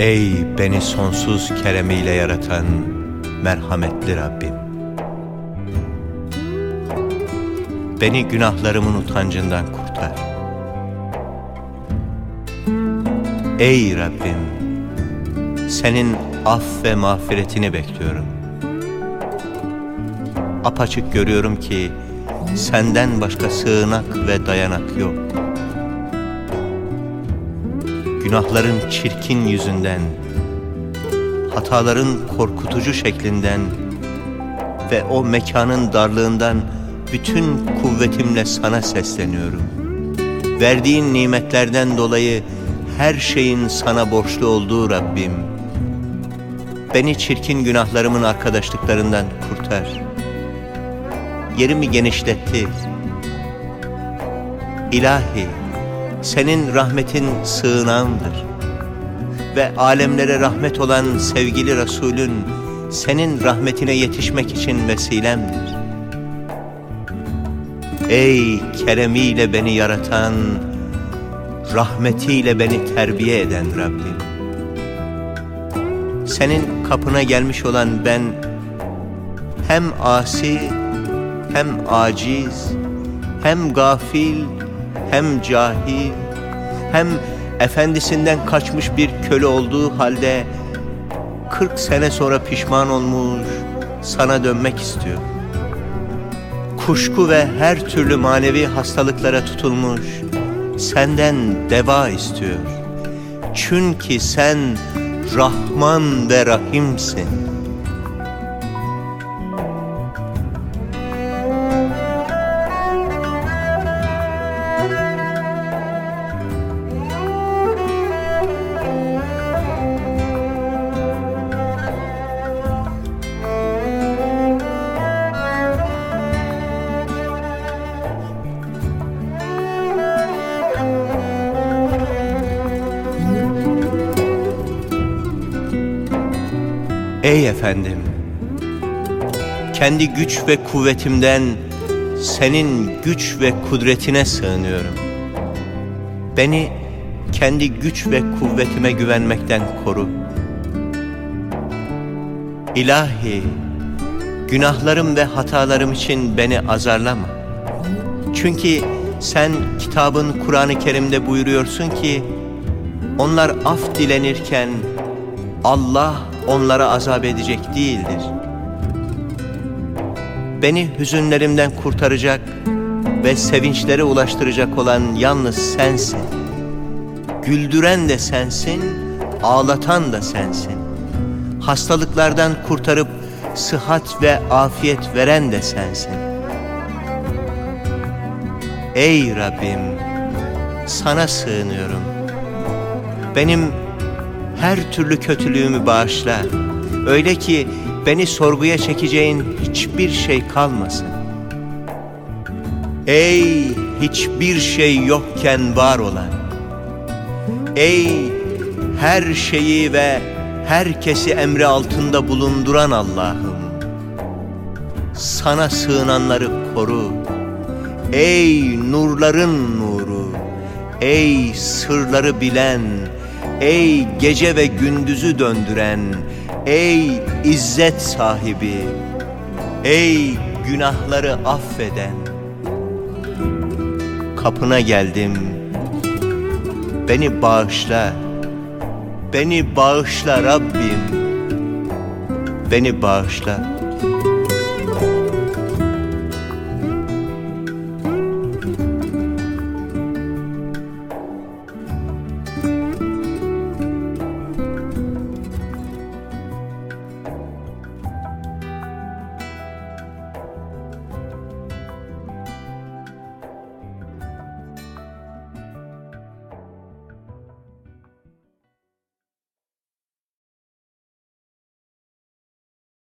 Ey beni sonsuz keremiyle yaratan merhametli Rabbim. Beni günahlarımın utancından kurtar. Ey Rabbim, senin af ve mağfiretini bekliyorum. Apaçık görüyorum ki senden başka sığınak ve dayanak yok. Günahların çirkin yüzünden, hataların korkutucu şeklinden ve o mekanın darlığından bütün kuvvetimle sana sesleniyorum. Verdiğin nimetlerden dolayı her şeyin sana borçlu olduğu Rabbim. Beni çirkin günahlarımın arkadaşlıklarından kurtar. Yerimi genişlettir. İlahi, senin rahmetin sığınağımdır. Ve alemlere rahmet olan sevgili Resulün, senin rahmetine yetişmek için vesilemdir. Ey keremiyle beni yaratan, rahmetiyle beni terbiye eden Rabbim. Senin kapına gelmiş olan ben, hem asi, hem aciz, hem gafil, hem cahil, hem efendisinden kaçmış bir köle olduğu halde 40 sene sonra pişman olmuş, sana dönmek istiyor. Kuşku ve her türlü manevi hastalıklara tutulmuş, senden deva istiyor. Çünkü sen Rahman ve Rahimsin. Ey efendim, kendi güç ve kuvvetimden senin güç ve kudretine sığınıyorum. Beni kendi güç ve kuvvetime güvenmekten koru. İlahi, günahlarım ve hatalarım için beni azarlama. Çünkü sen kitabın Kur'an-ı Kerim'de buyuruyorsun ki, onlar af dilenirken Allah onlara azap edecek değildir. Beni hüzünlerimden kurtaracak ve sevinçlere ulaştıracak olan yalnız sensin. Güldüren de sensin, ağlatan da sensin. Hastalıklardan kurtarıp sıhhat ve afiyet veren de sensin. Ey Rabbim, sana sığınıyorum. Benim her türlü kötülüğümü bağışla. Öyle ki beni sorguya çekeceğin hiçbir şey kalmasın. Ey hiçbir şey yokken var olan. Ey her şeyi ve herkesi emri altında bulunduran Allah'ım. Sana sığınanları koru. Ey nurların nuru. Ey sırları bilen, Ey gece ve gündüzü döndüren, ey izzet sahibi, ey günahları affeden. Kapına geldim, beni bağışla, beni bağışla Rabbim, beni bağışla.